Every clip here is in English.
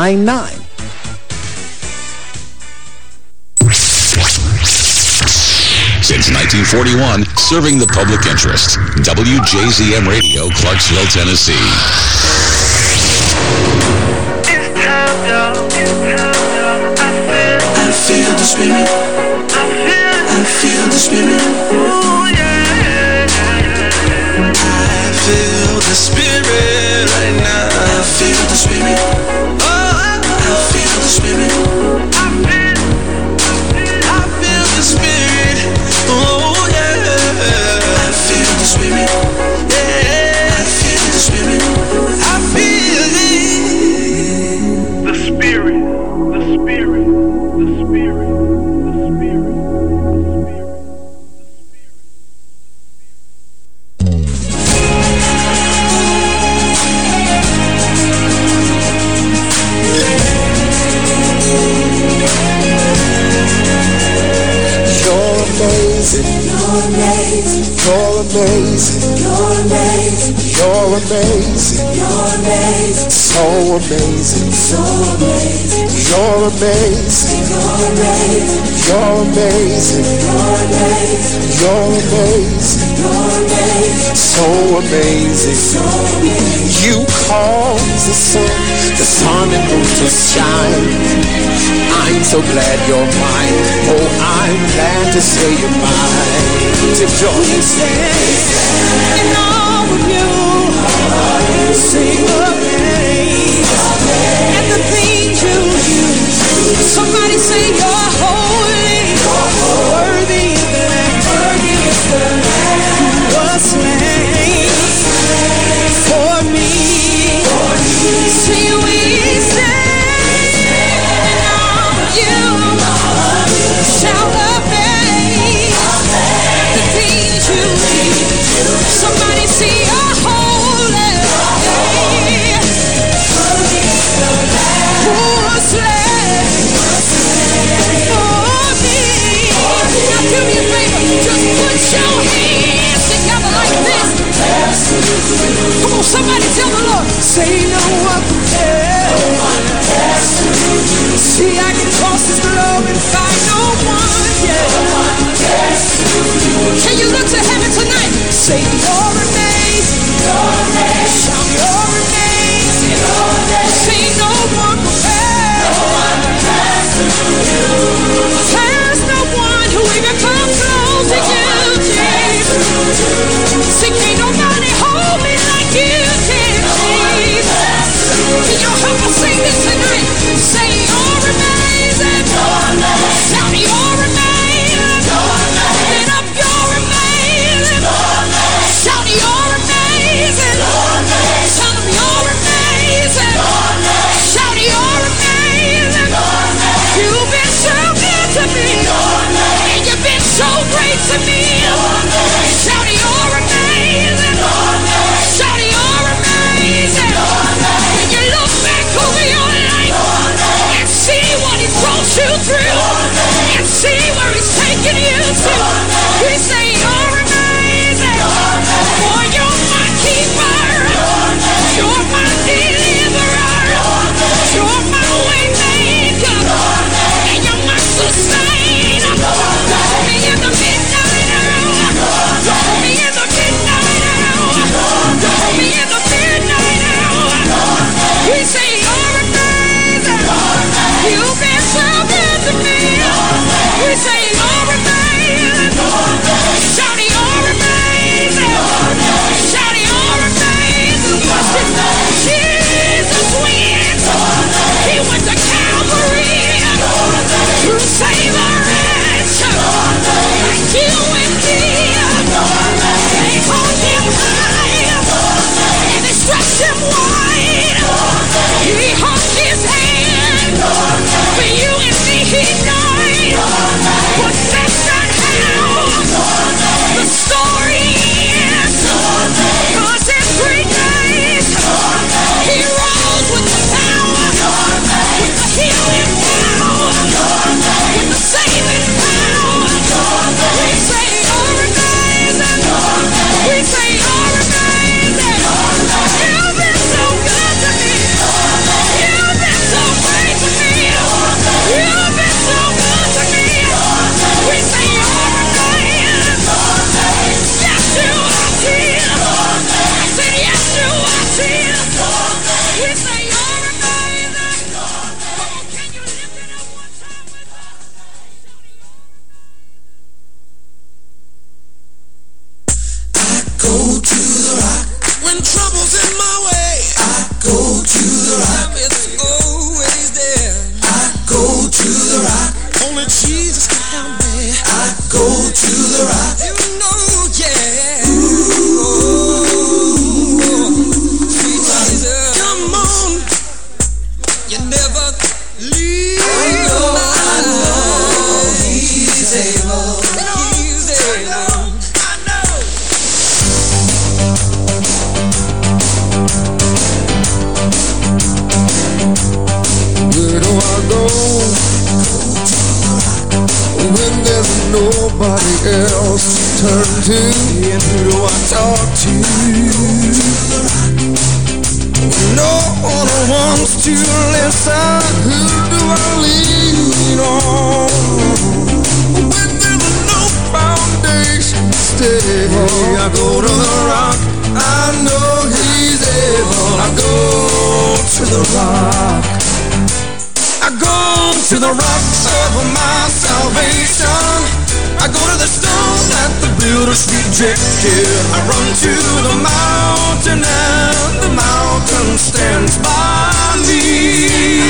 899. Since 1941, serving the public interest. WJZM Radio, Clarksville, Tennessee. I feel the spirit. I feel the spirit. I feel the spirit amazing. You're amazing. You're amazing. You're amazing. So amazing. So amazing. You're amazing. You're amazing. You're amazing. You're amazing. Amazing. Amazing. So amazing. You cause the sun, the sun and moon to shine. I'm so glad you're mine. Oh, I'm glad to say you're mine. To join you in all of you. Sing praise and the things you do. Somebody say you're holy, worthy. is the on, somebody tell the Lord, say no one compares. See, I can rejected. I run to the mountain and the mountain stands by me.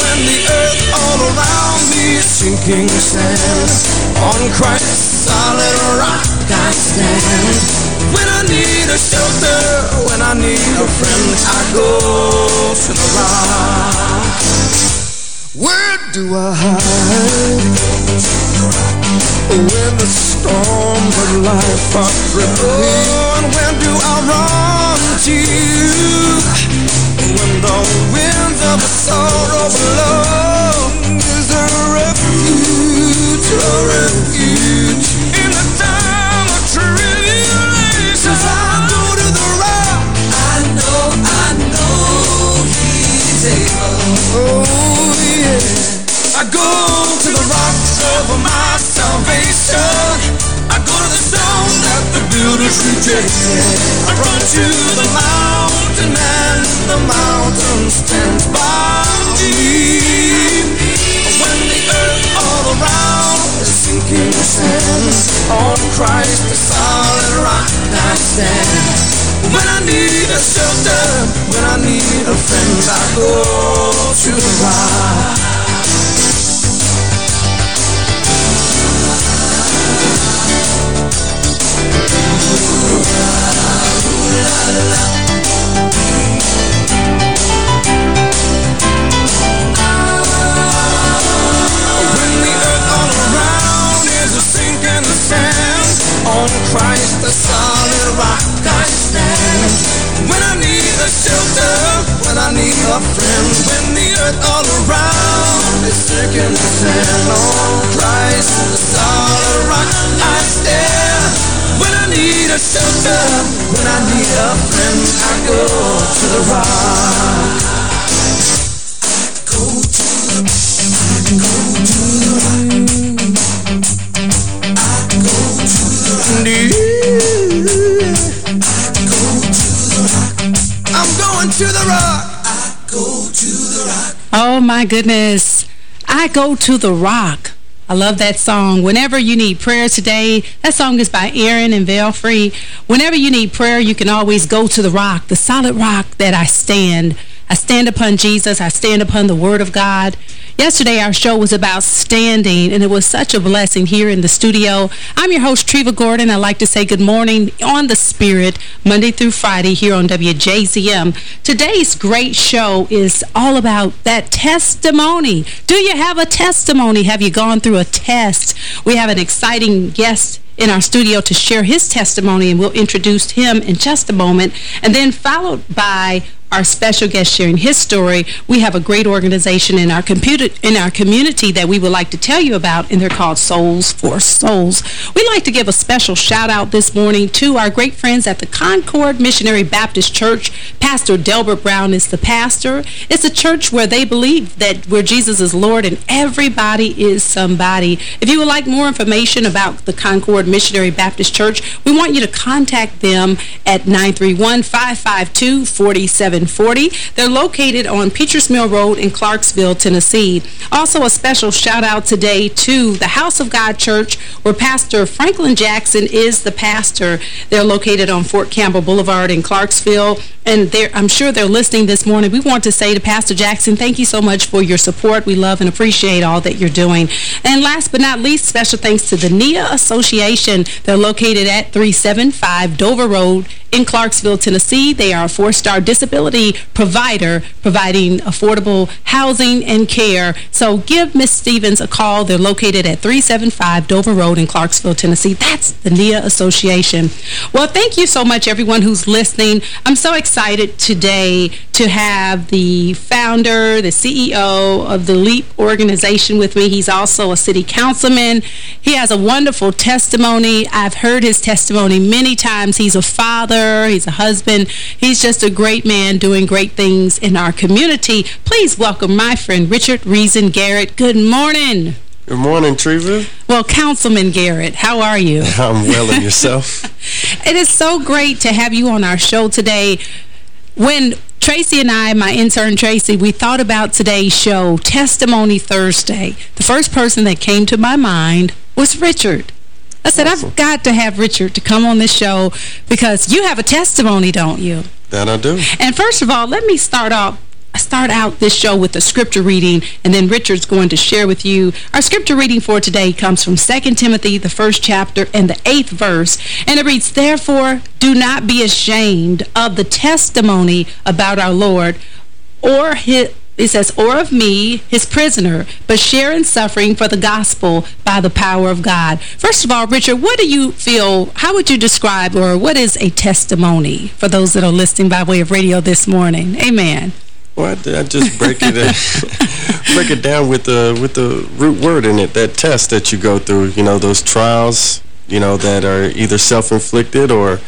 When the earth all around me is sinking sand, on Christ's solid rock I stand. When I need a shelter, when I need a friend, I go to the rock. Where do I hide? When the storms of life are gripping me And when do I run to you? When the winds of sorrow blow Is a refuge, a refuge? In the time of tribulation. I go to the rock I know, I know He's able rejected. I run to the mountain and the mountain stands by me. When the earth all around is sinking sand, on Christ the solid rock I stand. When I need a shelter, when I need a friend, I go to the rock. Christ, the solid rock I stand. When I need a shelter, when I need a friend, when the earth all around is sinking sand. On Christ, the rock I. When I need a I I go to the rock. I go to the, I go to the rock. Oh my goodness. I go to the rock. I love that song. Whenever you need prayer today, that song is by Aaron and Val Free. Whenever you need prayer, you can always go to the rock, the solid rock that I stand. I stand upon Jesus. I stand upon the Word of God. Yesterday, our show was about standing, and it was such a blessing here in the studio. I'm your host, Treva Gordon. I'd like to say good morning on the Spirit, Monday through Friday here on WJZM. Today's great show is all about that testimony. Do you have a testimony? Have you gone through a test? We have an exciting guest in our studio to share his testimony, and we'll introduce him in just a moment. And then followed by our special guest sharing his story. We have a great organization in our computer in our community that we would like to tell you about, and they're called Souls for Souls. We'd like to give a special shout out this morning to our great friends at the Concord Missionary Baptist Church. Pastor Delbert Brown is the pastor. It's a church where they believe that where Jesus is Lord and everybody is somebody. If you would like more information about the Concord Missionary Baptist Church, we want you to contact them at 931 552 47 740. They're located on Peters Mill Road in Clarksville, Tennessee. Also, a special shout out today to the House of God Church, where Pastor Franklin Jackson is the pastor. They're located on Fort Campbell Boulevard in Clarksville, and I'm sure they're listening this morning. We want to say to Pastor Jackson, thank you so much for your support. We love and appreciate all that you're doing. And last but not least, special thanks to the NIA Association. They're located at 375 Dover Road in Clarksville, Tennessee. They are a four-star disability provider providing affordable housing and care. So give Miss Stevens a call. They're located at 375 Dover Road in Clarksville, Tennessee. That's the NIA Association. Well, thank you so much, everyone who's listening. I'm so excited today to have the founder, the CEO of the LEAP organization with me. He's also a city councilman. He has a wonderful testimony. I've heard his testimony many times. He's a father. He's a husband. He's just a great man doing great things in our community. Please welcome my friend Richard Reason Garrett. Good morning. Good morning, Treva. Well, Councilman Garrett, how are you? I'm well, and yourself? it is so great to have you on our show today. When Tracy and I, my intern Tracy, we thought about today's show, Testimony Thursday. The first person that came to my mind was Richard. I said, awesome. I've got to have Richard to come on this show because you have a testimony, don't you? That I do. And first of all, let me start off start out this show with a scripture reading, and then Richard's going to share with you. Our scripture reading for today comes from 2 Timothy, the first chapter, and the eighth verse, and it reads, Therefore, do not be ashamed of the testimony about our Lord, or his, it says, or of me, his prisoner, but share in suffering for the gospel by the power of God. First of all, Richard, what do you feel, how would you describe, or what is a testimony for those that are listening by way of radio this morning? Amen. Well, I, I just break it break it down with the with the root word in it, that test that you go through, you know, those trials, you know, that are either self-inflicted or,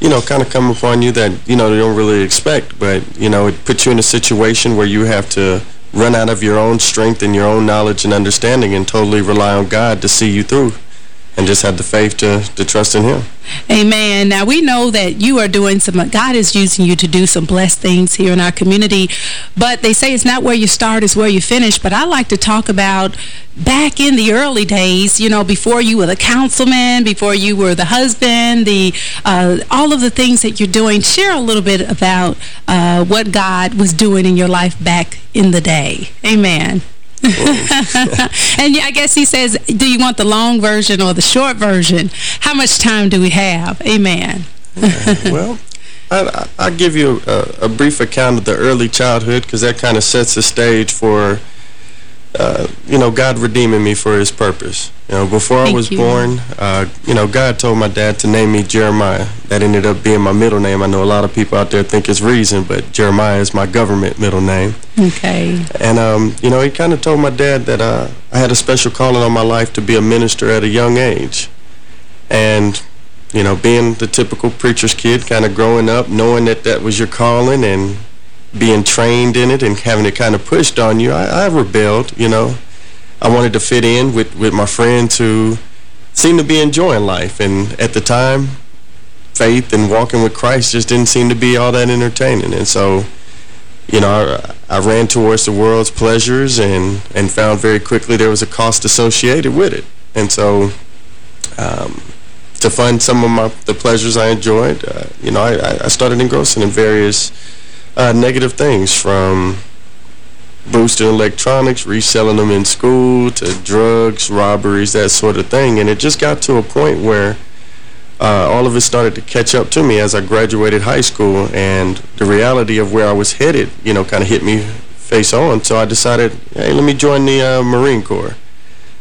you know, kind of come upon you that, you know, you don't really expect. But, you know, it puts you in a situation where you have to run out of your own strength and your own knowledge and understanding and totally rely on God to see you through and just have the faith to, to trust in him. Amen. Now, we know that you are doing some, God is using you to do some blessed things here in our community, but they say it's not where you start, it's where you finish. But I like to talk about back in the early days, you know, before you were the councilman, before you were the husband, the uh, all of the things that you're doing. Share a little bit about uh, what God was doing in your life back in the day. Amen. and I guess he says, do you want the long version or the short version? How much time do we have? Amen. well, I, will give you a, a, brief account of the early childhood because that kind of sets the stage for, uh, you know, God redeeming me for his purpose. You know, before Thank I was you. born, uh, you know, God told my dad to name me Jeremiah. That ended up being my middle name. I know a lot of people out there think it's Reason, but Jeremiah is my government middle name. Okay. And, um, you know, he kind of told my dad that uh, I had a special calling on my life to be a minister at a young age. And, you know, being the typical preacher's kid, kind of growing up, knowing that that was your calling and being trained in it and having it kind of pushed on you, I, I rebelled, you know. I wanted to fit in with, with my friends who seemed to be enjoying life. And at the time, faith and walking with Christ just didn't seem to be all that entertaining. And so, you know, I, I ran towards the world's pleasures and, and found very quickly there was a cost associated with it. And so, um, to fund some of my the pleasures I enjoyed, uh, you know, I, I started engrossing in various uh, negative things from boosting electronics, reselling them in school, to drugs, robberies, that sort of thing. And it just got to a point where uh, all of it started to catch up to me as I graduated high school. And the reality of where I was headed, you know, kind of hit me face on. So I decided, hey, let me join the uh, Marine Corps.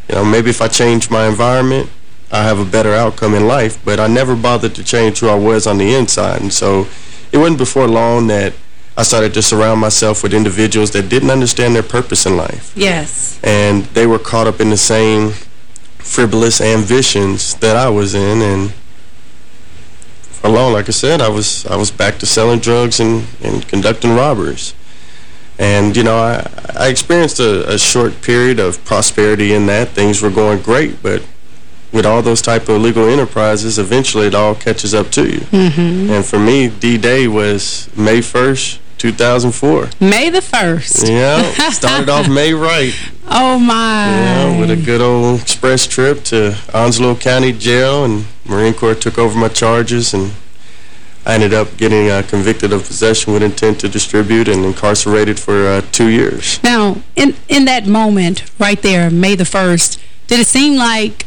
You know, maybe if I change my environment, I have a better outcome in life. But I never bothered to change who I was on the inside. And so it wasn't before long that I started to surround myself with individuals that didn't understand their purpose in life. Yes. And they were caught up in the same frivolous ambitions that I was in. And for long, like I said, I was I was back to selling drugs and, and conducting robberies. And, you know, I, I experienced a, a short period of prosperity in that. Things were going great, but with all those type of illegal enterprises, eventually it all catches up to you. Mm -hmm. And for me, D-Day was May 1st, 2004. May the 1st. Yeah, started off May right. Oh, my. Yeah, with a good old express trip to Onslow County Jail, and Marine Corps took over my charges, and I ended up getting uh, convicted of possession with intent to distribute and incarcerated for uh, two years. Now, in, in that moment right there, May the 1st, did it seem like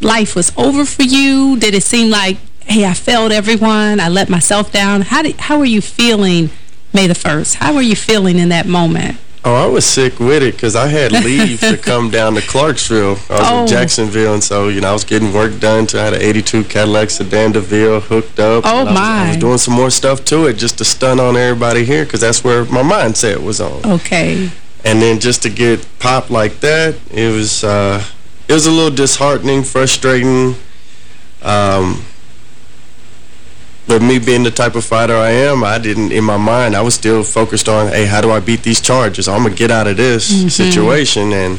life was over for you? Did it seem like, hey, I failed everyone, I let myself down? How, did, how were you feeling May the 1st. How were you feeling in that moment? Oh, I was sick with it because I had leave to come down to Clarksville. I was Oh. in Jacksonville, and so, you know, I was getting work done. So I had an 82 Cadillac sedan DeVille hooked up. Oh, I was, I was doing some more stuff to it just to stun on everybody here because that's where my mindset was on. Okay. And then just to get popped like that, it was uh, it was a little disheartening, frustrating. Um, but me being the type of fighter I am, I didn't, in my mind, I was still focused on, hey, how do I beat these charges? I'm going to get out of this situation. And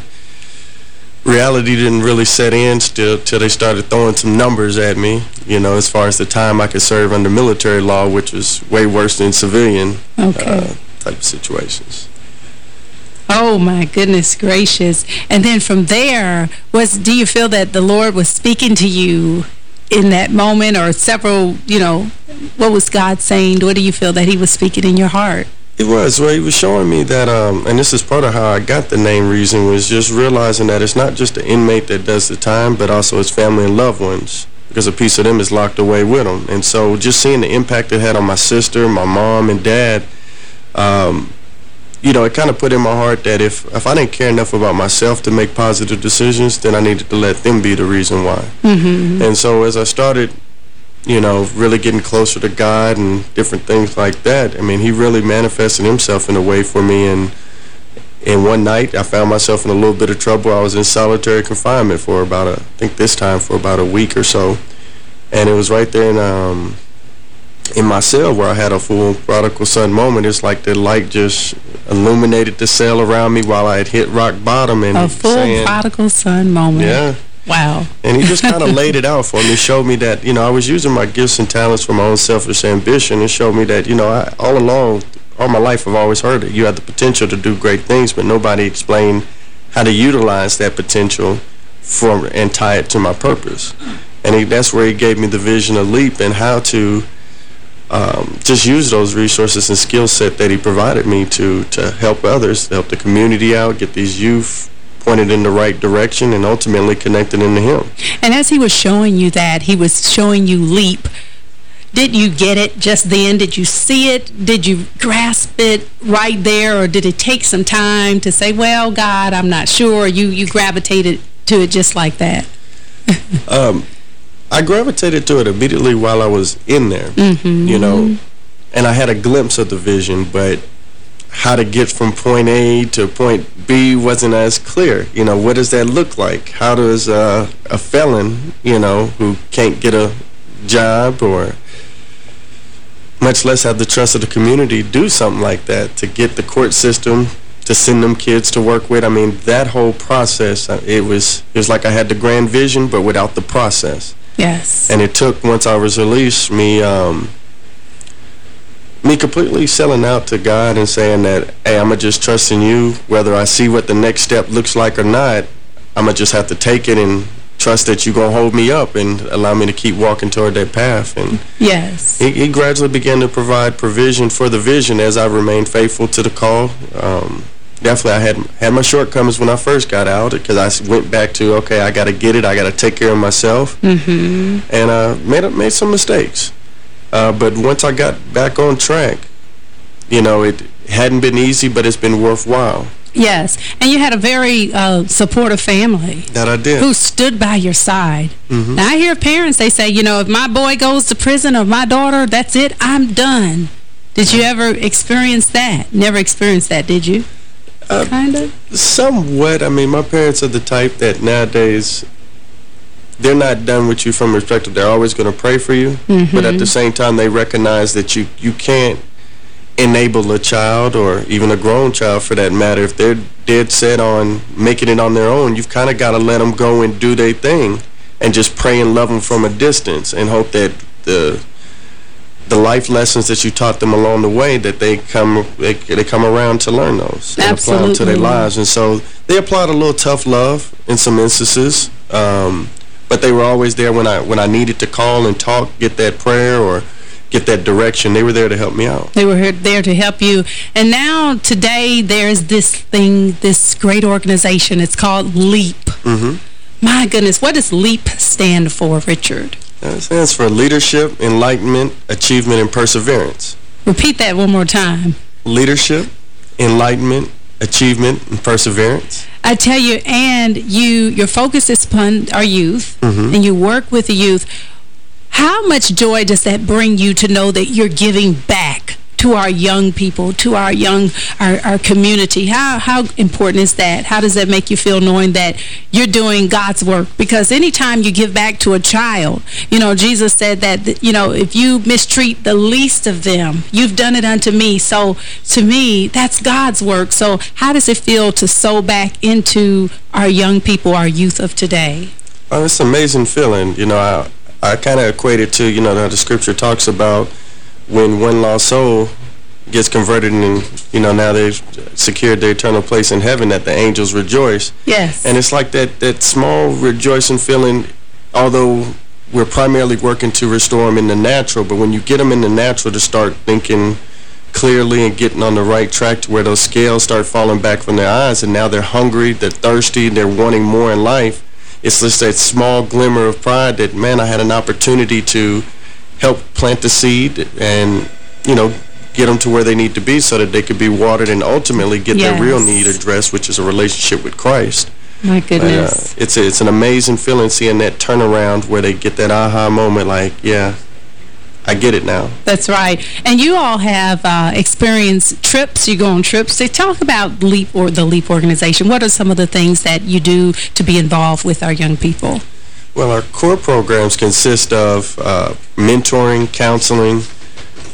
reality didn't really set in still till they started throwing some numbers at me, you know, as far as the time I could serve under military law, which was way worse than civilian Okay. uh, type of situations. Oh my goodness gracious. And then from there, was do you feel that the Lord was speaking to you in that moment or several, you know, what was God saying? What do you feel that he was speaking in your heart? It was. Well, he was showing me that, um, and this is part of how I got the name reason, was just realizing that it's not just the inmate that does the time, but also his family and loved ones, because a piece of them is locked away with them. And so just seeing the impact it had on my sister, my mom, and dad, um, you know, it kind of put in my heart that if, if I didn't care enough about myself to make positive decisions, then I needed to let them be the reason why. And so as I started you know, really getting closer to God and different things like that. I mean, he really manifested himself in a way for me. And and one night, I found myself in a little bit of trouble. I was in solitary confinement for about a, I think this time for about a week or so. And it was right there in um in my cell where I had a full prodigal son moment. It's like the light just illuminated the cell around me while I had hit rock bottom and A full saying, prodigal son moment. yeah. Wow. And he just kind of laid it out for me, showed me that, you know, I was using my gifts and talents for my own selfish ambition and showed me that, you know, I, all along, all my life I've always heard it. You have the potential to do great things, but nobody explained how to utilize that potential for and tie it to my purpose. And he, that's where he gave me the vision of LEAP and how to um, just use those resources and skill set that he provided me to to help others, to help the community out, get these youth pointed in the right direction, and ultimately connected into him. And as he was showing you that, he was showing you leap. Did you get it just then? Did you see it? Did you grasp it right there? Or did it take some time to say, well, God, I'm not sure. You, you gravitated to it just like that? Um, I gravitated to it immediately while I was in there, you know, and I had a glimpse of the vision, but how to get from point A to point B wasn't as clear. You know, what does that look like? How does uh, a felon, you know, who can't get a job or much less have the trust of the community do something like that to get the court system to send them kids to work with. I mean, that whole process, uh, it was, it was like I had the grand vision, but without the process. Yes. And it took, once I was released, me um, me completely selling out to God and saying that, hey, I'm going to just trust in you. Whether I see what the next step looks like or not, I'm going to just have to take it and trust that you're going to hold me up and allow me to keep walking toward that path. And yes. he, he gradually began to provide provision for the vision as I remained faithful to the call. Um, definitely, I had had my shortcomings when I first got out because I went back to, okay, I got to get it. I got to take care of myself. Mm-hmm. And uh, made, made some mistakes. Uh, but once I got back on track, you know, it hadn't been easy, but it's been worthwhile. Yes. And you had a very uh, supportive family. That I did. who stood by your side. Mhm. Now, I hear parents, they say, you know, if my boy goes to prison or my daughter, that's it, I'm done. Did you ever experience that? Never experienced that, did you? Uh, kind of? Somewhat. I mean, my parents are the type that nowadays they're not done with you from perspective. They're always going to pray for you, but at the same time, they recognize that you you can't enable a child or even a grown child, for that matter, if they're dead set on making it on their own. You've kind of got to let them go and do their thing, and just pray and love them from a distance, and hope that the the life lessons that you taught them along the way that they come they, they come around to learn those and apply them to their lives and so they applied a little tough love in some instances um, but they were always there when I when I needed to call and talk get that prayer or get that direction they were there to help me out They were there to help you. And now, today, there's this thing, this great organization. It's called LEAP. mm-hmm. My goodness, what does LEAP stand for, Richard? That stands for leadership enlightenment achievement and perseverance Repeat that one more time. leadership enlightenment achievement and perseverance. I tell you, and you, your focus is upon our youth, Mm -hmm. and you work with the youth. How much joy does that bring you to know that you're giving back to our young people, to our young, our, our community? How, how important is that? How does that make you feel knowing that you're doing God's work? Because anytime you give back to a child, you know, Jesus said that, you know, if you mistreat the least of them, you've done it unto me. So to me, that's God's work. So how does it feel to sow back into our young people, our youth of today? Oh, it's an amazing feeling. You know, I, I kind of equate it to, you know, the scripture talks about when one lost soul gets converted and, you know, now they've secured their eternal place in heaven that the angels rejoice. Yes. And it's like that, that small rejoicing feeling, although we're primarily working to restore them in the natural, but when you get them in the natural to start thinking clearly and getting on the right track to where those scales start falling back from their eyes and now they're hungry, they're thirsty, they're wanting more in life, it's just that small glimmer of pride that, man, I had an opportunity to help plant the seed and, you know, get them to where they need to be so that they could be watered and ultimately get yes. their real need addressed, which is a relationship with Christ. My goodness. But, uh, it's, a, it's an amazing feeling seeing that turnaround where they get that aha moment like, yeah, I get it now. That's right. And you all have uh, experienced trips. You go on trips. So talk about LEAP or the LEAP organization. What are some of the things that you do to be involved with our young people? Well, our core programs consist of uh, mentoring, counseling,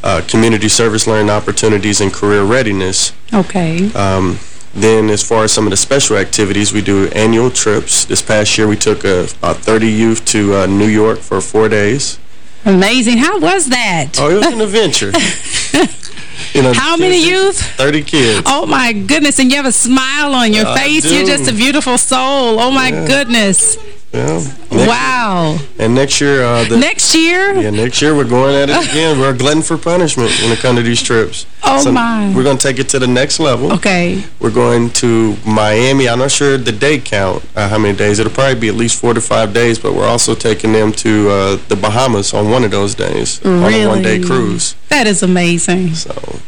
uh, community service learning opportunities, and career readiness. Okay. Um, then as far as some of the special activities, we do annual trips. This past year, we took uh, about 30 youth to uh, New York for four days. Amazing. How was that? Oh, it was an adventure. you know, How many youth? 30 kids. Oh, my goodness. And you have a smile on your I face. You're just a beautiful soul. Oh, my Yeah. goodness. Yeah. Next wow. Year, and next year... Uh, the, next year? Yeah, next year we're going at it again. we're a glutton for punishment when it comes to these trips. Oh, so my. We're going to take it to the next level. Okay. We're going to Miami. I'm not sure the day count, uh, how many days. It'll probably be at least four to five days, but we're also taking them to uh, the Bahamas on one of those days. Really? On a one-day cruise. That is amazing. So...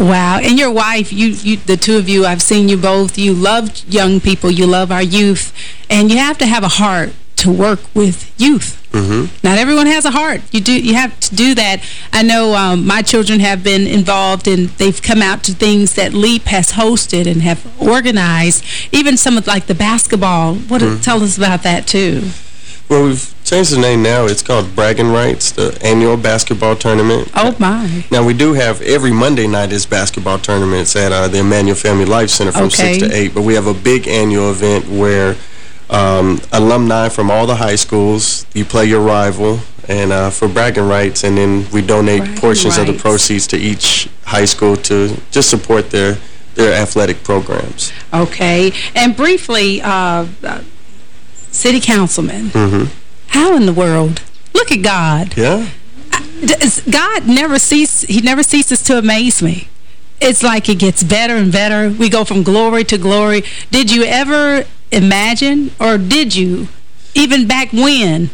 Wow. And your wife, you, you, the two of you, I've seen you both. You love young people. You love our youth. And you have to have a heart to work with youth. Mm -hmm. Not everyone has a heart. You do. You have to do that. I know um, my children have been involved and they've come out to things that LEAP has hosted and have organized. Even some of like the basketball. What? Mm -hmm. Tell us about that too. Well, we've changed the name now. It's called Bragging Rights, the annual basketball tournament. Oh, my. Now, we do have every Monday night is basketball tournaments at uh, the Emmanuel Family Life Center from okay. 6 to 8. But we have a big annual event where um, alumni from all the high schools, you play your rival and uh, for bragging rights, and then we donate bragging portions rights. of the proceeds to each high school to just support their, their athletic programs. Okay. And briefly, uh, city councilman. Mm -hmm. How in the world? Look at God. Yeah. God never ceases, he never ceases to amaze me. It's like it gets better and better. We go from glory to glory. Did you ever imagine, or did you, even back when,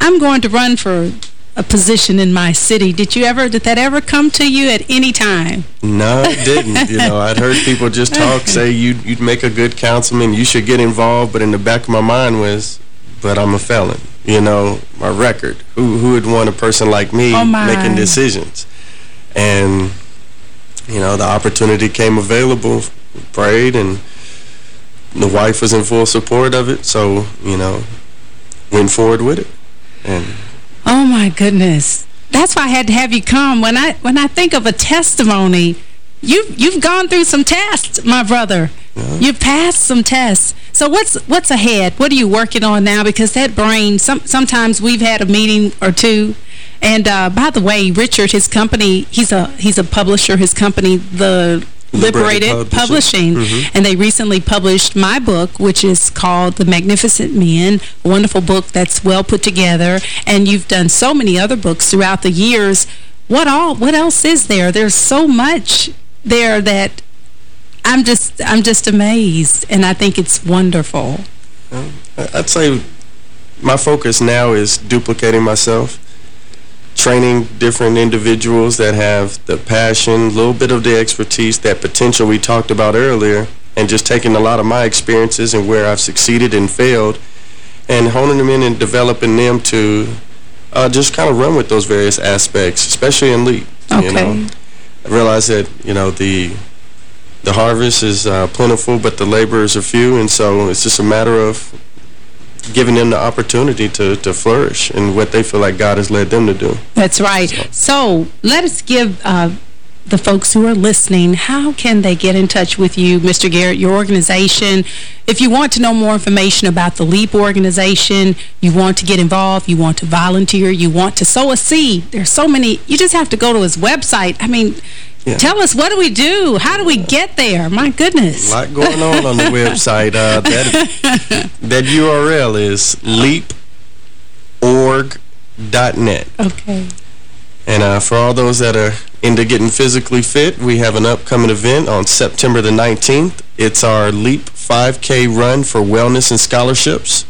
I'm going to run for a position in my city. Did you ever, did that ever come to you at any time? No, it didn't. you know, I'd heard people just talk, say you'd, you'd make a good councilman, you should get involved, but in the back of my mind was, but I'm a felon. You know, my record. Who who would want a person like me oh making decisions? And, you know, the opportunity came available, prayed, and the wife was in full support of it, so, you know, went forward with it. And Oh, my goodness. That's why I had to have you come. When I when I think of a testimony, you've, you've gone through some tests, my brother. Yeah. You've passed some tests. So what's what's ahead? What are you working on now? Because that brain, some, sometimes we've had a meeting or two. And uh, by the way, Richard, his company, he's a he's a publisher. His company, the Liberated, Liberated Publishing, Publishing. Mm -hmm. and they recently published my book, which is called The Magnificent Men, a wonderful book that's well put together, and you've done so many other books throughout the years. What all? What else is there? There's so much there that I'm just I'm just amazed, and I think it's wonderful. I'd say my focus now is duplicating myself. Training different individuals that have the passion, a little bit of the expertise, that potential we talked about earlier, and just taking a lot of my experiences and where I've succeeded and failed, and honing them in and developing them to uh, just kind of run with those various aspects, especially in LEAP. Okay. You know? I realize that, you know, the the harvest is uh, plentiful, but the laborers are few, and so it's just a matter of giving them the opportunity to, to flourish in what they feel like God has led them to do. That's right. So, so let us give uh, the folks who are listening, how can they get in touch with you, Mr. Garrett, your organization? If you want to know more information about the LEAP organization, you want to get involved, you want to volunteer, you want to sow a seed, there's so many, you just have to go to his website. I mean, yeah. Tell us, what do we do? How do we get there? My goodness. A lot going on on the website. Uh, that, that URL is leaporg.net. Okay. And uh, for all those that are into getting physically fit, we have an upcoming event on September the 19th. It's our LEAP 5K run for wellness and scholarships.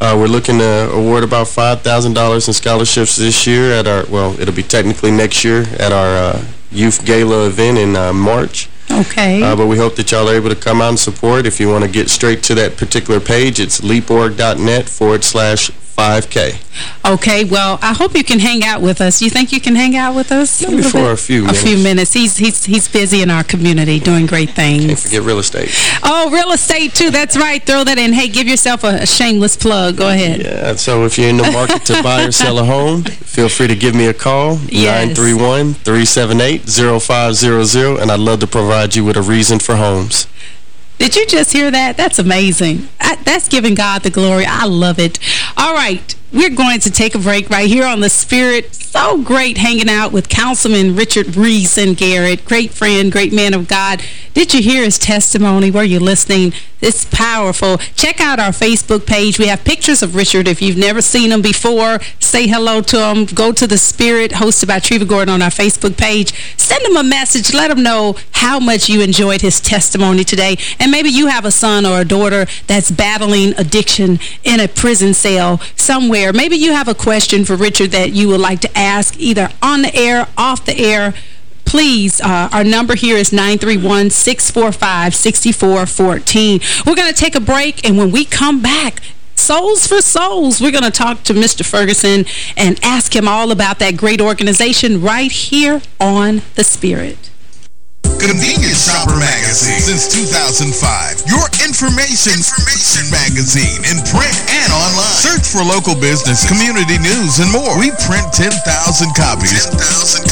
Uh, we're looking to award about $5,000 in scholarships this year at our, well, it'll be technically next year at our uh, youth gala event in uh, March. Okay. Uh, but we hope that y'all are able to come out and support. If you want to get straight to that particular page, it's leaporg.net forward slash 5K. Okay, well, I hope you can hang out with us. You think you can hang out with us? Maybe a for bit? a few minutes. A few minutes. He's he's he's busy in our community doing great things. Can't forget real estate. Oh, real estate, too. That's right. Throw that in. Hey, give yourself a, a shameless plug. Go ahead. Yeah, so if you're in the market to buy or sell a home, feel free to give me a call, 931-378-0500, and I'd love to provide you with a reason for homes. Did you just hear that? That's amazing. I, that's giving God the glory. I love it. All right. We're going to take a break right here on The Spirit. So great hanging out with Councilman Richard Reason Garrett. Great friend, great man of God. Did you hear his testimony? Were you listening? It's powerful. Check out our Facebook page. We have pictures of Richard. If you've never seen him before, say hello to him. Go to The Spirit, hosted by Treva Gordon on our Facebook page. Send him a message. Let him know how much you enjoyed his testimony today. And maybe you have a son or a daughter that's battling addiction in a prison cell somewhere. Maybe you have a question for Richard that you would like to ask either on the air, off the air. Please, uh, our number here is 931-645-6414. We're going to take a break, and when we come back, Souls for Souls. We're going to talk to Mr. Ferguson and ask him all about that great organization right here on The Spirit. Convenience Shopper Magazine since 2005. Your information, information magazine in print and online. Search for local business, community news, and more. We print 10,000 copies. 10,000 copies.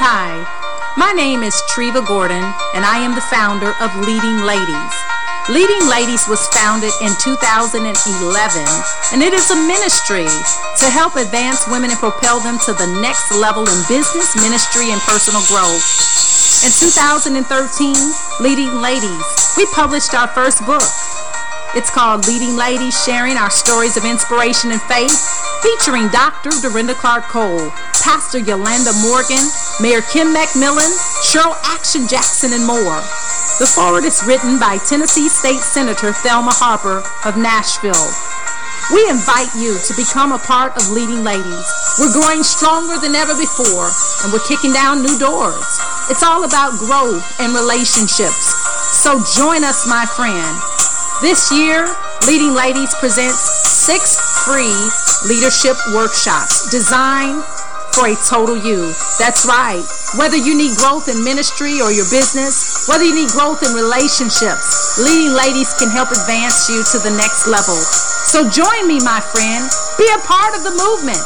Hi, my name is Treva Gordon, and I am the founder of Leading Ladies. Leading Ladies was founded in 2011, and it is a ministry to help advance women and propel them to the next level in business, ministry, and personal growth. In 2013, Leading Ladies, we published our first book. It's called Leading Ladies, Sharing Our Stories of Inspiration and Faith, featuring Dr. Dorinda Clark Cole, Pastor Yolanda Morgan, Mayor Kim McMillan, Cheryl Action Jackson, and more. The forward is written by Tennessee State Senator Thelma Harper of Nashville. We invite you to become a part of Leading Ladies. We're growing stronger than ever before, and we're kicking down new doors. It's all about growth and relationships. So join us, my friend. This year, Leading Ladies presents six free leadership workshops designed for a total you. That's right. Whether you need growth in ministry or your business, whether you need growth in relationships, Leading Ladies can help advance you to the next level. So join me, my friend. Be a part of the movement.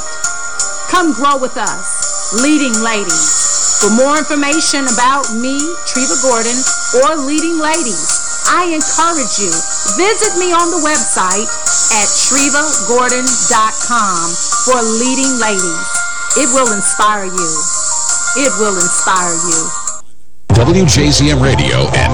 Come grow with us, leading ladies. For more information about me, Treva Gordon, or leading ladies, I encourage you, visit me on the website at trevagordon.com for leading ladies. It will inspire you. It will inspire you. WJZM Radio and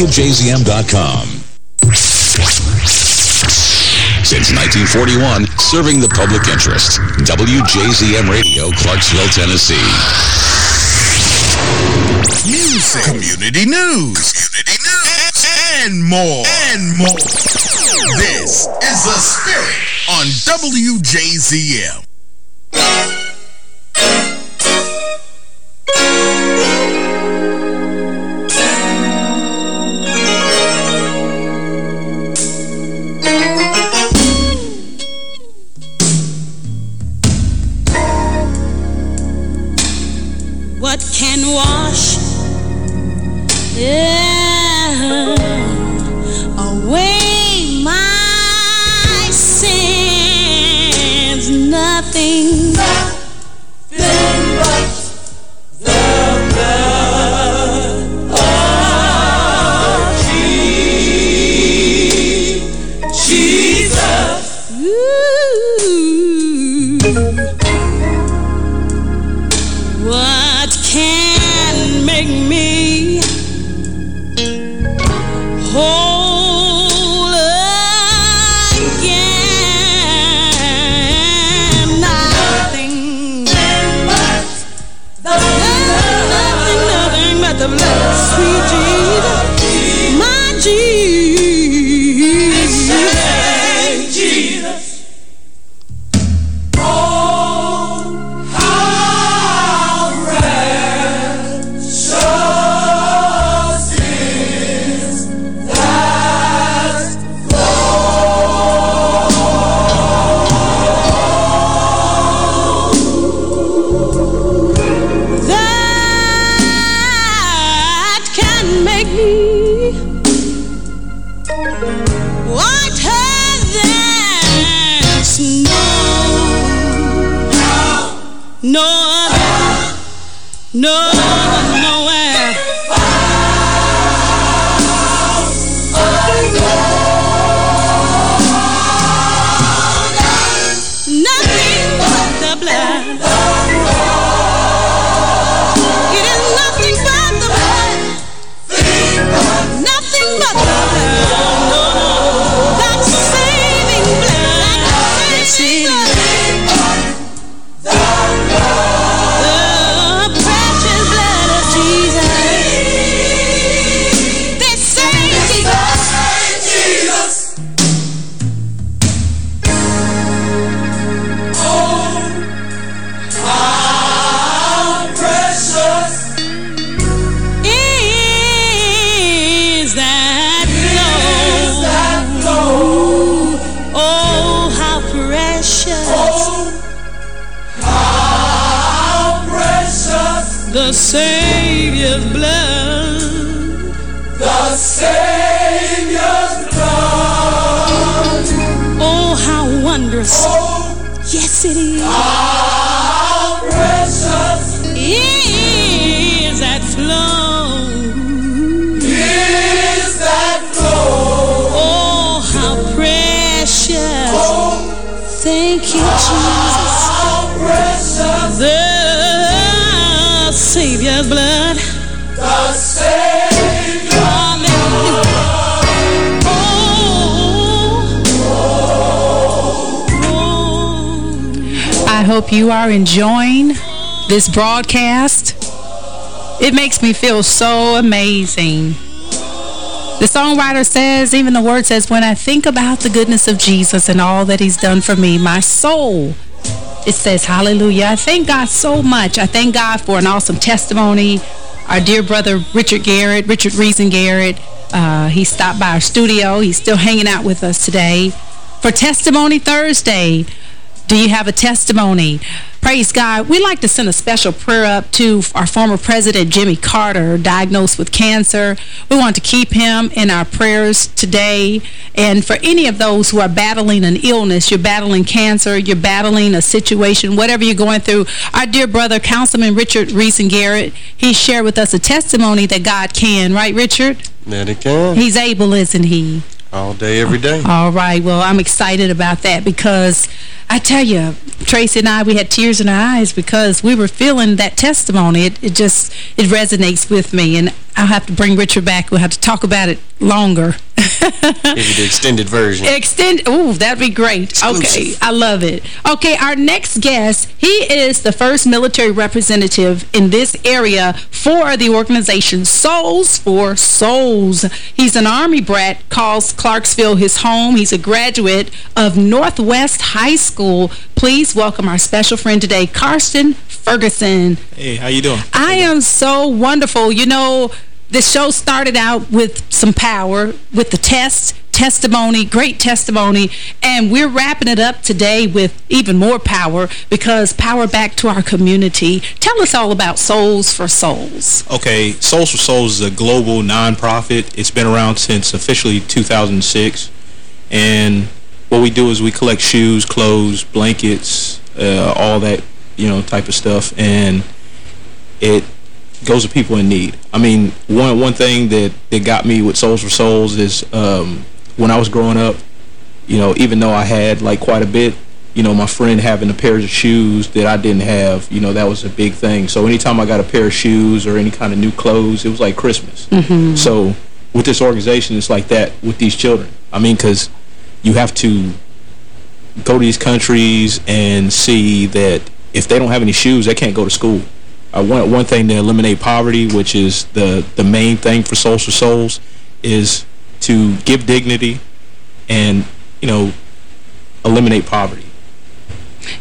WJZM.com. Since 1941, serving the public interest. WJZM Radio, Clarksville, Tennessee. Music, community news, community news, and more, and more. This is The Spirit on WJZM. sweet Yes, it is. Hope you are enjoying this broadcast. It makes me feel so amazing. The songwriter says, even the word says, when I think about the goodness of Jesus and all that he's done for me, my soul, it says, hallelujah. I thank God so much. I thank God for an awesome testimony. Our dear brother, Richard Garrett, Richard Reason Garrett, uh, he stopped by our studio. He's still hanging out with us today for Testimony Thursday. Do you have a testimony? Praise God. We'd like to send a special prayer up to our former president, Jimmy Carter, diagnosed with cancer. We want to keep him in our prayers today. And for any of those who are battling an illness, you're battling cancer, you're battling a situation, whatever you're going through, our dear brother, Councilman Richard Reason Garrett, he shared with us a testimony that God can. Right, Richard? That he can. He's able, isn't he? All day, every day. All right. Well, I'm excited about that because I tell you, Tracy and I, we had tears in our eyes because we were feeling that testimony. It, it just, it resonates with me. And I'll have to bring Richard back. We'll have to talk about it longer. Give you the extended version. Extend. Oh, that'd be great. Exclusive. Okay, I love it. Okay, our next guest, he is the first military representative in this area for the organization Soles4Souls. He's an Army brat, calls Clarksville his home. He's a graduate of Northwest High School. Please welcome our special friend today, Karsten Ferguson. Hey, how you doing? I am so wonderful. You know, the show started out with some power, with the test, testimony, great testimony, and we're wrapping it up today with even more power because power back to our community. Tell us all about Soles4Souls. Okay, Soles4Souls is a global nonprofit. It's been around since officially 2006. And what we do is we collect shoes, clothes, blankets, uh, all that, you know, type of stuff. And it goes to people in need. I mean, one one thing that, that got me with Soles4Souls is um, when I was growing up, you know, even though I had, like, quite a bit, you know, my friend having a pair of shoes that I didn't have, you know, that was a big thing. So anytime I got a pair of shoes or any kind of new clothes, it was like Christmas. So with this organization, it's like that with these children. I mean, because you have to go to these countries and see that if they don't have any shoes, they can't go to school. Uh, one, one thing to eliminate poverty, which is the, the main thing for for Souls, is to give dignity and, you know, eliminate poverty.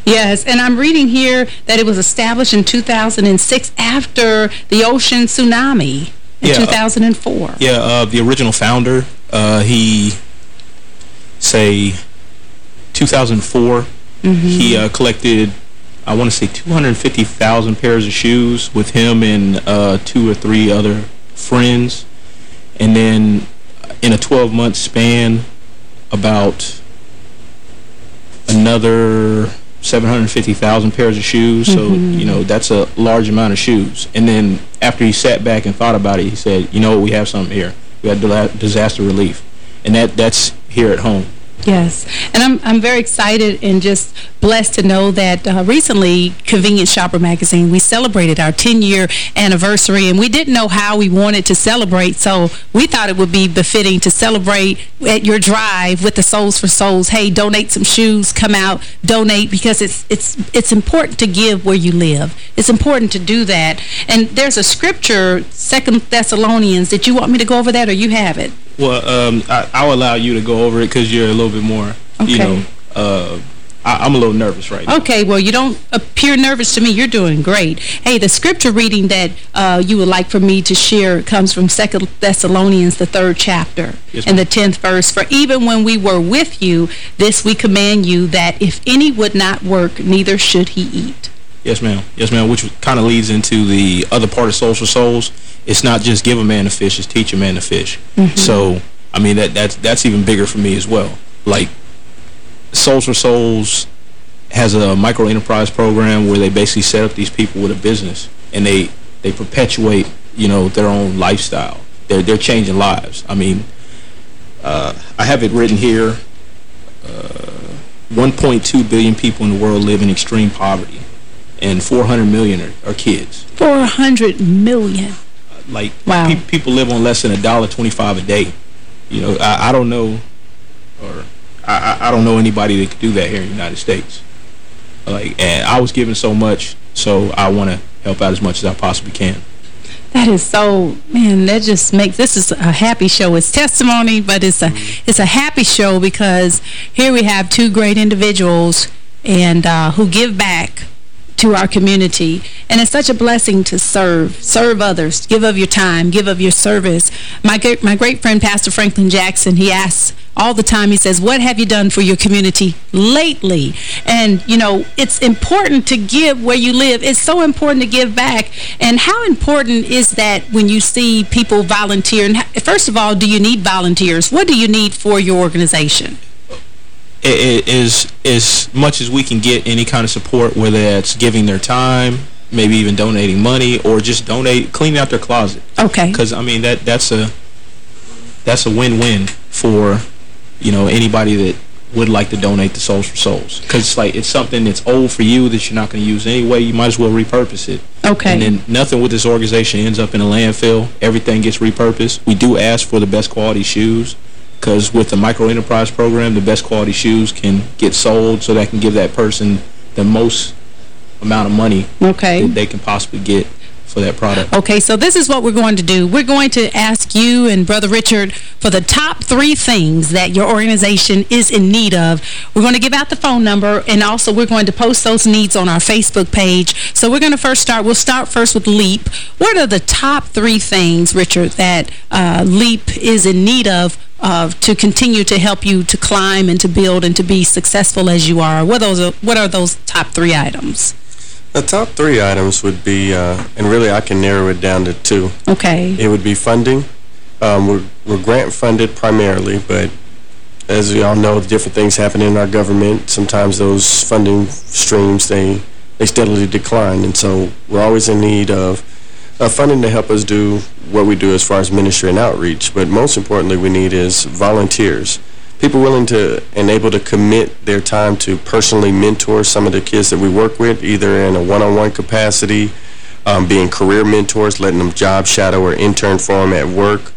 Yes, and I'm reading here that it was established in 2006 after the ocean tsunami in Yeah, uh, 2004. Yeah, uh, the original founder, uh, he, say, 2004, he uh, collected, I want to say, 250,000 pairs of shoes with him and uh, two or three other friends. And then in a 12-month span, about another 750,000 pairs of shoes. So, you know, that's a large amount of shoes. And then after he sat back and thought about it, he said, you know what, we have something here. We have disaster relief. And that that's here at home. Yes, and I'm I'm very excited and just blessed to know that uh, recently Convenient Shopper magazine we celebrated our 10-year anniversary and we didn't know how we wanted to celebrate so we thought it would be befitting to celebrate at your drive with the Soles4Souls. Hey, donate some shoes, come out, donate because it's it's it's important to give where you live. It's important to do that. And there's a scripture, Second Thessalonians, that you want me to go over that or you have it? Well, um, I, I'll allow you to go over it because you're a little bit more, you know, uh, I, I'm a little nervous right now. Okay, well, you don't appear nervous to me. You're doing great. Hey, the scripture reading that uh, you would like for me to share comes from Second Thessalonians, the third chapter, Yes, and the tenth verse. For even when we were with you, this we command you, that if any would not work, neither should he eat. Yes, ma'am. Yes, ma'am, which kind of leads into the other part of Soles4Souls. It's not just give a man a fish, it's teach a man to fish. So, I mean, that that's that's even bigger for me as well. Like, Soles4Souls has a micro-enterprise program where they basically set up these people with a business, and they, they perpetuate, you know, their own lifestyle. They're, they're changing lives. I mean, uh, I have it written here, uh, 1.2 billion people in the world live in extreme poverty and 400 million are, are kids. 400 million. Like, Wow. pe people live on less than a dollar twenty-five a day. You know, I, I don't know, or I, I- don't know anybody that could do that here in the United States. Like, and I was given so much, so I want to help out as much as I possibly can. That is so, man, that just makes, this is a happy show. It's testimony, but it's a it's a happy show because here we have two great individuals and uh, who give back to our community. And it's such a blessing to serve, serve others, give of your time, give of your service. My, my great friend, Pastor Franklin Jackson, he asks all the time, he says, what have you done for your community lately? And, you know, it's important to give where you live. It's so important to give back. And how important is that when you see people volunteer? And first of all, do you need volunteers? What do you need for your organization? Is as much as we can get any kind of support, whether it's giving their time, maybe even donating money, or just donate, cleaning out their closet. Okay. Because I mean that that's a that's a win-win for you know, anybody that would like to donate to Soles4Souls. Because it's like, it's something that's old for you that you're not going to use anyway. You might as well repurpose it. Okay. And then nothing with this organization ends up in a landfill. Everything gets repurposed. We do ask for the best quality shoes because with the micro enterprise program, the best quality shoes can get sold so that can give that person the most amount of money okay. that they can possibly get for that product. Okay, so this is what we're going to do. We're going to ask you and Brother Richard for the top three things that your organization is in need of. We're going to give out the phone number, and also we're going to post those needs on our Facebook page. So we're going to first start, we'll start first with LEAP. What are the top three things, Richard, that uh, LEAP is in need of uh, to continue to help you to climb and to build and to be successful as you are? What, those are, what are those top three items? The top three items would be, uh, and really I can narrow it down to two. Okay. It would be funding. Um, we're, we're grant funded primarily, but as we all know, different things happen in our government. Sometimes those funding streams, they, they steadily decline. And so we're always in need of uh, funding to help us do what we do as far as ministry and outreach. But most importantly, we need is volunteers people willing to and able to commit their time to personally mentor some of the kids that we work with, either in a one-on-one -on -one capacity, um, being career mentors, letting them job shadow or intern for them at work,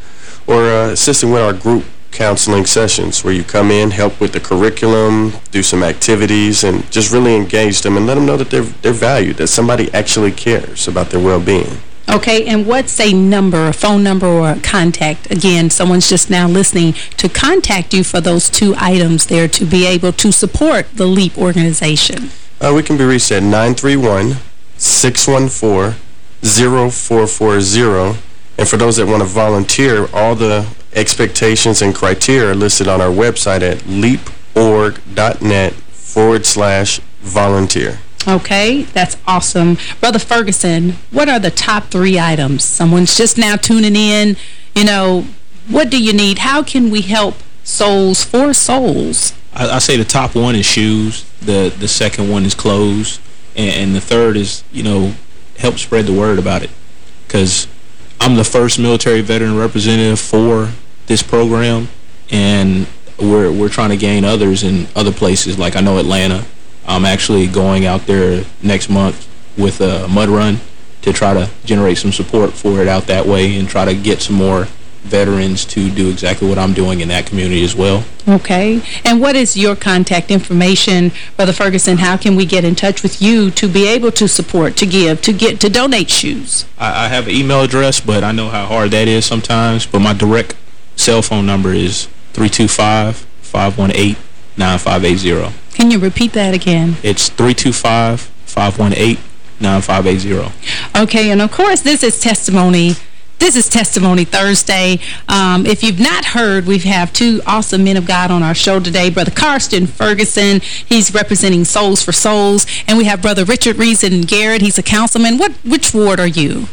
or uh, assisting with our group counseling sessions where you come in, help with the curriculum, do some activities, and just really engage them and let them know that they're, they're valued, that somebody actually cares about their well-being. Okay, and what's a number, a phone number or a contact? Again, someone's just now listening to contact you for those two items there to be able to support the LEAP organization. Uh, we can be reached at 931-614-0440. And for those that want to volunteer, all the expectations and criteria are listed on our website at leaporg.net forward slash volunteer. Okay, that's awesome. Brother Ferguson, what are the top three items? Someone's just now tuning in. You know, what do you need? How can we help Soles4Souls? I, I say the top one is shoes. The the second one is clothes. And, and the third is, you know, help spread the word about it. Because I'm the first military veteran representative for this program. And we're, we're trying to gain others in other places. Like I know Atlanta I'm actually going out there next month with a mud run to try to generate some support for it out that way and try to get some more veterans to do exactly what I'm doing in that community as well. Okay. And what is your contact information, Brother Ferguson? How can we get in touch with you to be able to support, to give, to get, to donate shoes? I, I have an email address, but I know how hard that is sometimes. But my direct cell phone number is 325-518-9580. Can you repeat that again? It's 325-518-9580. Okay, and of course, this is testimony this is Testimony Thursday. Um, if you've not heard, we have two awesome men of God on our show today. Brother Karsten Ferguson, he's representing Soles4Souls. And we have Brother Richard Reason Garrett, he's a councilman. What Which ward are you?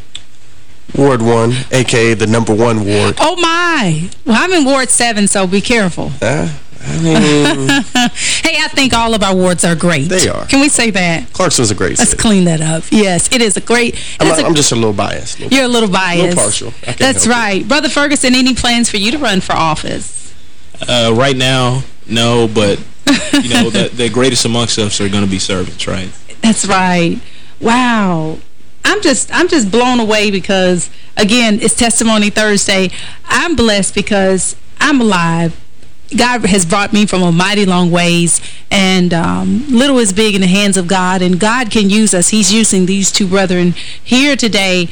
Ward 1, a.k.a. the number one ward. Oh, my. Well, I'm in Ward 7, so be careful. Uh, I mean, hey, I think all of our wards are great. They are. Can we say that? Clarksville's a great Let's city. clean that up. Yes, it is a great... I'm, I'm just a little biased. You're a little biased. A little partial. That's right. It. Brother Ferguson, any plans for you to run for office? Uh, right now, no, but, you know, the, the greatest amongst us are going to be servants, right? That's right. Wow. I'm just I'm just blown away because, again, it's Testimony Thursday. I'm blessed because I'm alive God has brought me from a mighty long ways, and um, little is big in the hands of God, and God can use us. He's using these two brethren here today.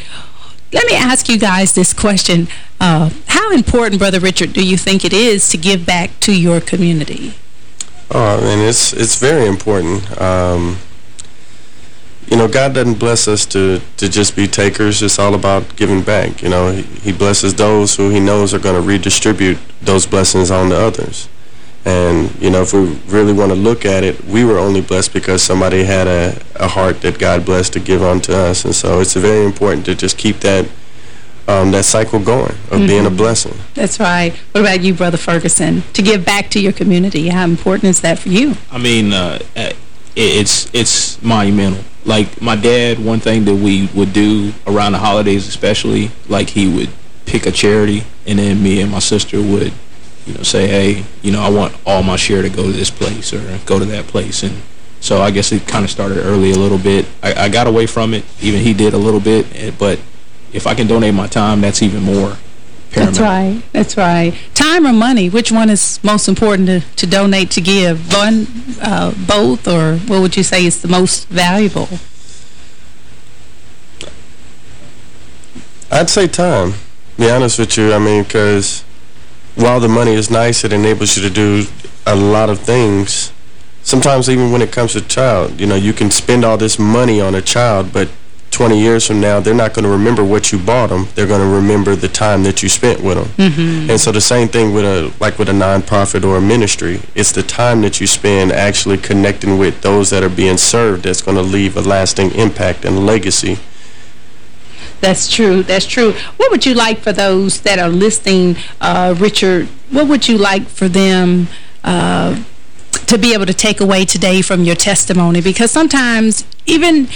Let me ask you guys this question. Uh, how important, Brother Richard, do you think it is to give back to your community? Oh, I mean, it's, it's very important. Um, you know, God doesn't bless us to, to just be takers. It's all about giving back. You know, he, he blesses those who he knows are going to redistribute those blessings on to others. And, you know, if we really want to look at it, we were only blessed because somebody had a, a heart that God blessed to give unto us. And so it's very important to just keep that um, that cycle going of mm -hmm. being a blessing. That's right. What about you, Brother Ferguson? To give back to your community, how important is that for you? I mean, uh, it's it's monumental. Like, my dad, one thing that we would do around the holidays especially, like he would pick a charity, and then me and my sister would, you know, say, hey, you know, I want all my share to go to this place or go to that place. And so I guess it kind of started early a little bit. I, I got away from it. Even he did a little bit, eh, but if I can donate my time, that's even more paramount. That's right. That's right. Time or money, which one is most important to, to donate to give? One, uh, both, or what would you say is the most valuable? I'd say time, be honest with you. I mean, because while the money is nice, it enables you to do a lot of things. Sometimes even when it comes to child, you know, you can spend all this money on a child, but 20 years from now, they're not going to remember what you bought them. They're going to remember the time that you spent with them. Mm -hmm. And so the same thing with a like with a nonprofit or a ministry. It's the time that you spend actually connecting with those that are being served that's going to leave a lasting impact and legacy. That's true. That's true. What would you like for those that are listening, uh, Richard? What would you like for them uh, to be able to take away today from your testimony? Because sometimes even,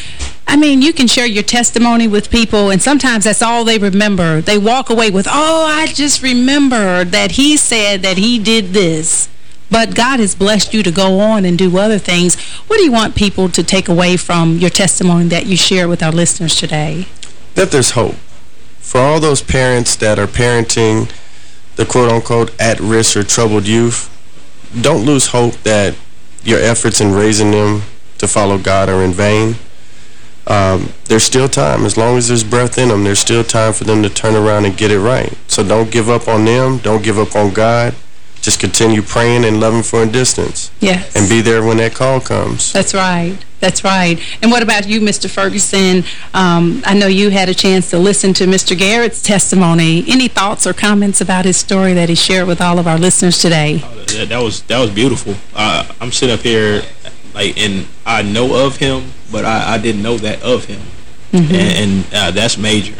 I mean, you can share your testimony with people, and sometimes that's all they remember. They walk away with, oh, I just remember that he said that he did this. But God has blessed you to go on and do other things. What do you want people to take away from your testimony that you share with our listeners today? That there's hope. For all those parents that are parenting the quote-unquote at-risk or troubled youth, don't lose hope that your efforts in raising them to follow God are in vain. Um, there's still time. As long as there's breath in them, there's still time for them to turn around and get it right. So don't give up on them. Don't give up on God. Just continue praying and loving for a distance. Yes. And be there when that call comes. That's right. That's right. And what about you, Mr. Ferguson? Um, I know you had a chance to listen to Mr. Garrett's testimony. Any thoughts or comments about his story that he shared with all of our listeners today? Uh, that was that was beautiful. Uh, I'm sitting up here, like, and I know of him, but I, I didn't know that of him. Mm -hmm. And, and uh, that's major.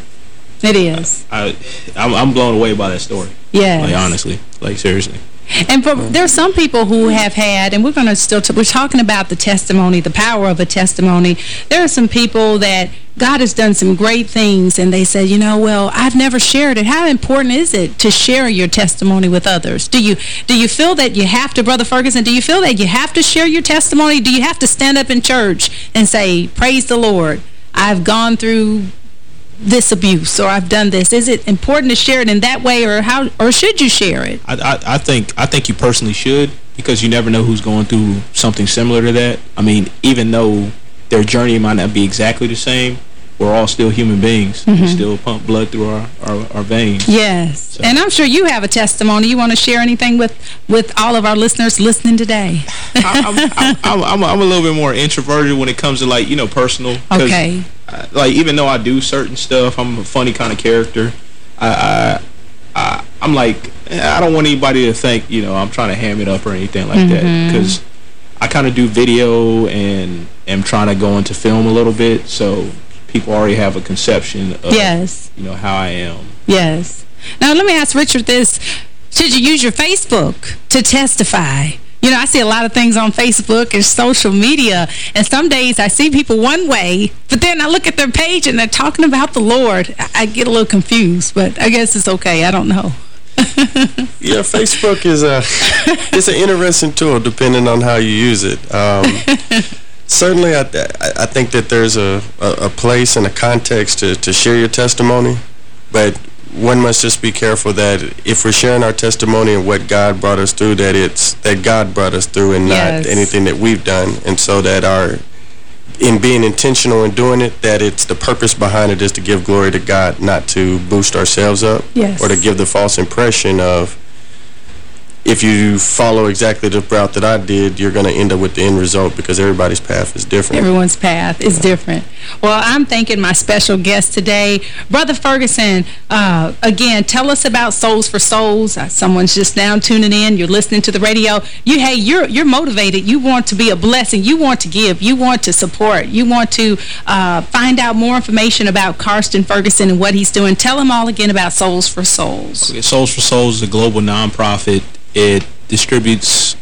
It is. I, I, I'm blown away by that story. Yeah. Like, honestly. Like, seriously. And for, there are some people who have had, and we're going to still, we're talking about the testimony, the power of a testimony. There are some people that God has done some great things, and they said, you know, well, I've never shared it. How important is it to share your testimony with others? Do you do you feel that you have to, Brother Ferguson, do you feel that you have to share your testimony? Do you have to stand up in church and say, praise the Lord, I've gone through this abuse or I've done this? Is it important to share it in that way or how or should you share it? I, I, I think I think you personally should because you never know who's going through something similar to that. I mean, even though their journey might not be exactly the same, we're all still human beings. Mm -hmm. We mm-hmm. still pump blood through our, our, our veins. Yes. So. And I'm sure you have a testimony. You want to share anything with, with all of our listeners listening today? I, I'm, I'm, I'm, I'm, a little bit more introverted when it comes to, like, you know, personal. Okay. I, like, even though I do certain stuff, I'm a funny kind of character. I, I, I, am like, I don't want anybody to think, you know, I'm trying to ham it up or anything like mm -hmm. that. Because mm-hmm. I kind of do video and am trying to go into film a little bit. So people already have a conception of, yes. you know, how I am. Yes. Now, let me ask Richard this. Should you use your Facebook to testify? You know, I see a lot of things on Facebook and social media, and some days I see people one way, but then I look at their page and they're talking about the Lord. I get a little confused, but I guess it's okay. I don't know. yeah, Facebook is a it's an interesting tool depending on how you use it. Um, certainly, I, I think that there's a, a, a place and a context to, to share your testimony, but one must just be careful that if we're sharing our testimony and what God brought us through, that it's that God brought us through and yes. not anything that we've done. And so that our, in being intentional in doing it, that it's the purpose behind it is to give glory to God, not to boost ourselves up yes. or to give the false impression of if you follow exactly the route that I did, you're going to end up with the end result because everybody's path is different. Everyone's path is different. Well, I'm thanking my special guest today, Brother Ferguson. Uh, again, tell us about Soles4Souls. Uh, someone's just now tuning in. You're listening to the radio. You, Hey, you're, you're motivated. You want to be a blessing. You want to give. You want to support. You want to uh, find out more information about Karsten Ferguson and what he's doing. Tell them all again about Soles4Souls. Okay, Soles4Souls is a global nonprofit it distributes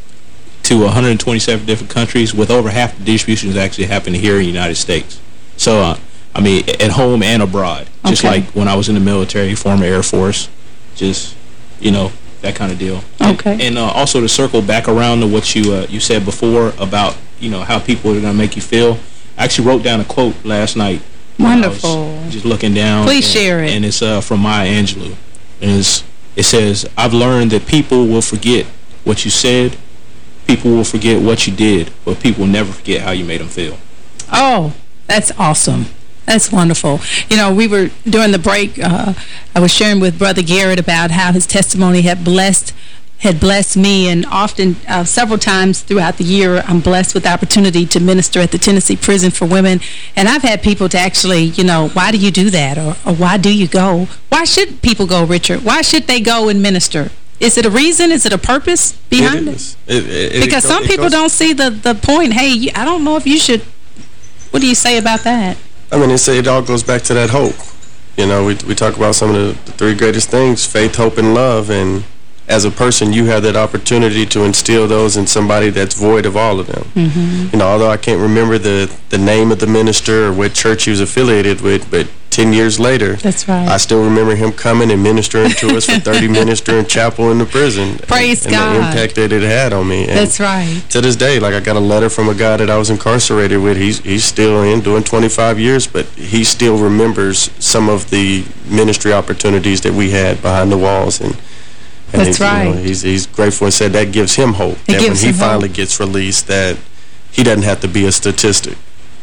to 127 different countries, with over half the distributions actually happening here in the United States. So, uh, I mean, at home and abroad. Just okay. like when I was in the military, former Air Force, just, you know, that kind of deal. Okay. And, and uh, also to circle back around to what you uh, you said before about, you know, how people are going to make you feel. I actually wrote down a quote last night. Wonderful. just looking down. Please and, share it. And it's uh, from Maya Angelou. And it's it says, I've learned that people will forget what you said, people will forget what you did, but people will never forget how you made them feel. Oh, that's awesome. That's wonderful. You know, we were, during the break, uh, I was sharing with Brother Garrett about how his testimony had blessed had blessed me and often uh, several times throughout the year I'm blessed with the opportunity to minister at the Tennessee Prison for Women. And I've had people to actually you know why do you do that? or, or why do you go? Why should people go Richard? Why should they go and minister? Is it a reason? Is it a purpose behind it, it? it because some people don't see the the point. Hey I don't know if you should what do you say about that? I mean it all goes back to that hope. You know we, we talk about some of the, the three greatest things faith hope and love and as a person, you have that opportunity to instill those in somebody that's void of all of them. Mm -hmm. You know, although I can't remember the, the name of the minister or what church he was affiliated with, but 10 years later, that's right. I still remember him coming and ministering to us for 30 minutes during chapel in the prison. Praise and, God. And the impact that it had on me. And that's right. To this day, like I got a letter from a guy that I was incarcerated with. He's, he's still in, doing 25 years, but he still remembers some of the ministry opportunities that we had behind the walls. And and That's right. You know, he's, he's grateful and said that gives him hope. It that when he finally hope. gets released, that he doesn't have to be a statistic.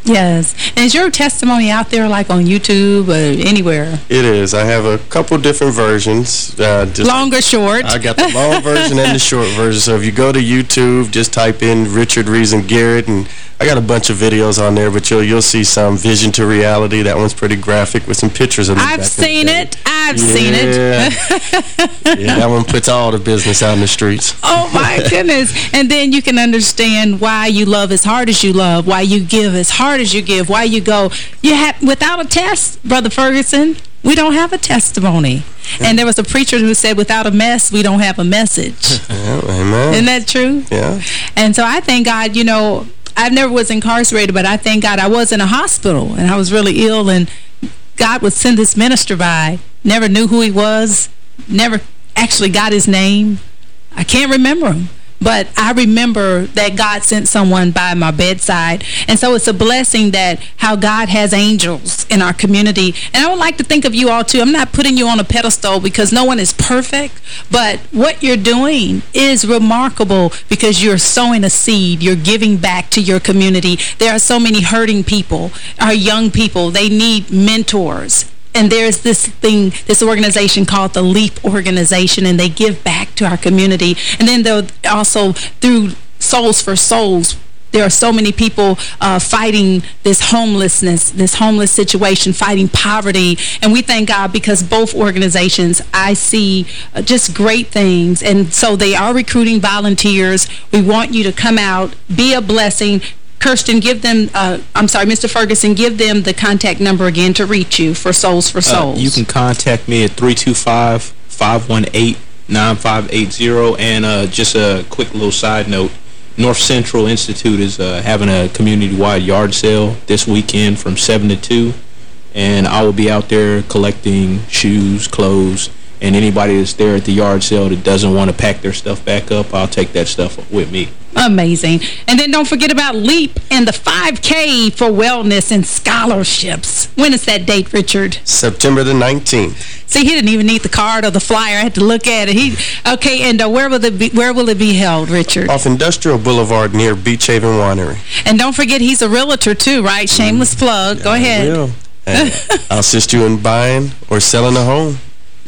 Yes. And is your testimony out there like on YouTube or anywhere? It is. I have a couple different versions. Uh, long or short? I got the long version and the short version. So if you go to YouTube, just type in Richard Reason Garrett and I got a bunch of videos on there, but you'll you'll see some vision to reality. That one's pretty graphic with some pictures of me. I've seen it. I've yeah. seen it. yeah, that one puts all the business out in the streets. Oh my goodness! And then you can understand why you love as hard as you love, why you give as hard as you give, why you go. You have without a test, brother Ferguson. We don't have a testimony. And there was a preacher who said, without a mess, we don't have a message. Yeah, amen. Isn't that true? Yeah. And so I thank God, you know, I never was incarcerated, but I thank God I was in a hospital and I was really ill and God would send this minister by. Never knew who he was. Never actually got his name. I can't remember him. But I remember that God sent someone by my bedside. And so it's a blessing that how God has angels in our community. And I would like to think of you all, too. I'm not putting you on a pedestal because no one is perfect. But what you're doing is remarkable because you're sowing a seed. You're giving back to your community. There are so many hurting people, our young people. They need mentors and there's this thing, this organization called the LEAP organization, and they give back to our community. And then they'll also, through Soles4Souls, there are so many people uh, fighting this homelessness, this homeless situation, fighting poverty. And we thank God because both organizations, I see uh, just great things. And so they are recruiting volunteers. We want you to come out, be a blessing, Kirsten, give them, uh, I'm sorry, Mr. Ferguson, give them the contact number again to reach you for Soles4Souls. Uh, you can contact me at 325-518-9580. And uh, just a quick little side note, North Central Institute is uh, having a community-wide yard sale this weekend from 7 to 2. And I will be out there collecting shoes, clothes, and anybody that's there at the yard sale that doesn't want to pack their stuff back up, I'll take that stuff with me. Amazing. And then don't forget about LEAP and the 5K for wellness and scholarships. When is that date, Richard? September the 19th. See, he didn't even need the card or the flyer. I had to look at it. He Okay, and uh, where will it be where will it be held, Richard? Off Industrial Boulevard near Beachaven Winery. And don't forget he's a realtor too, right? Shameless mm, plug. Go ahead. I will. I'll assist you in buying or selling a home.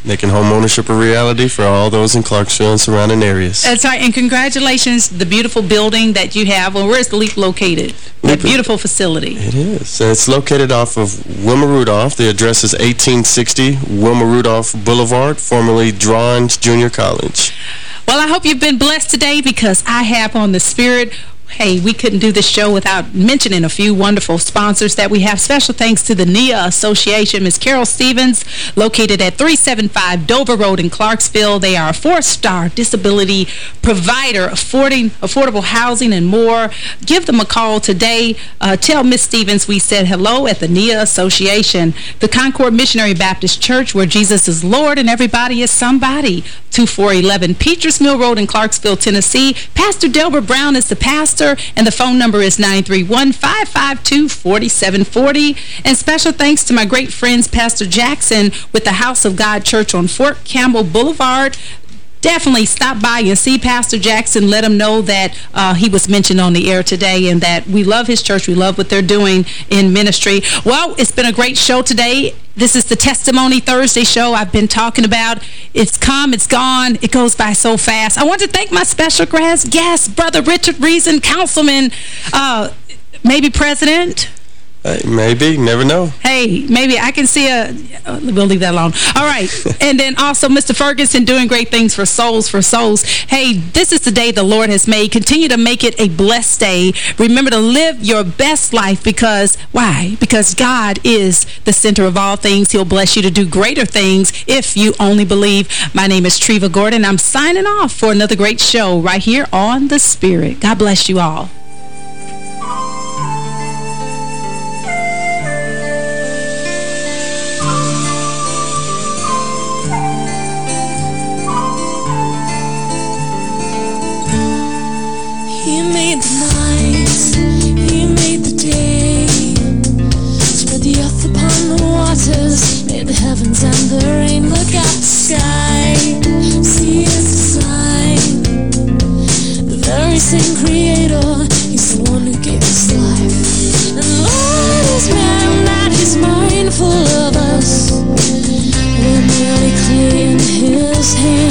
Making home ownership a reality for all those in Clarksville and surrounding areas. That's right, and congratulations, the beautiful building that you have. Well, where's the LEAP located? That beautiful facility. It is. And it's located off of Wilma Rudolph. The address is 1860 Wilma Rudolph Boulevard, formerly Draughons Junior College. Well, I hope you've been blessed today because I have on the spirit hey, we couldn't do this show without mentioning a few wonderful sponsors that we have. Special thanks to the NIA Association. Ms. Carol Stevens, located at 375 Dover Road in Clarksville. They are a four-star disability provider, affording affordable housing and more. Give them a call today. Uh, tell Ms. Stevens we said hello at the NIA Association. The Concord Missionary Baptist Church, where Jesus is Lord and everybody is somebody. 2411 Peachers Mill Road in Clarksville, Tennessee. Pastor Delbert Brown is the pastor and the phone number is 931-552-4740. And special thanks to my great friends, Pastor Jackson with the House of God Church on Fort Campbell Boulevard definitely stop by and see Pastor Jackson. Let him know that uh, he was mentioned on the air today and that we love his church. We love what they're doing in ministry. Well, it's been a great show today. This is the Testimony Thursday show I've been talking about. It's come, it's gone, it goes by so fast. I want to thank my special guest, Brother Richard Reason, Councilman, uh, maybe President, Hey, maybe. Never know. Hey, maybe I can see a... Uh, we'll leave that alone. All right. and then also Mr. Ferguson doing great things for Soles4Souls. Hey, this is the day the Lord has made. Continue to make it a blessed day. Remember to live your best life because... Why? Because God is the center of all things. He'll bless you to do greater things if you only believe. My name is Treva Gordon. I'm signing off for another great show right here on The Spirit. God bless you all. Heavens and the rain. Look at the sky, see its design. The very same creator, he's the one who gave us life. And Lord is man that he's mindful of us. We're merely clay in his hands.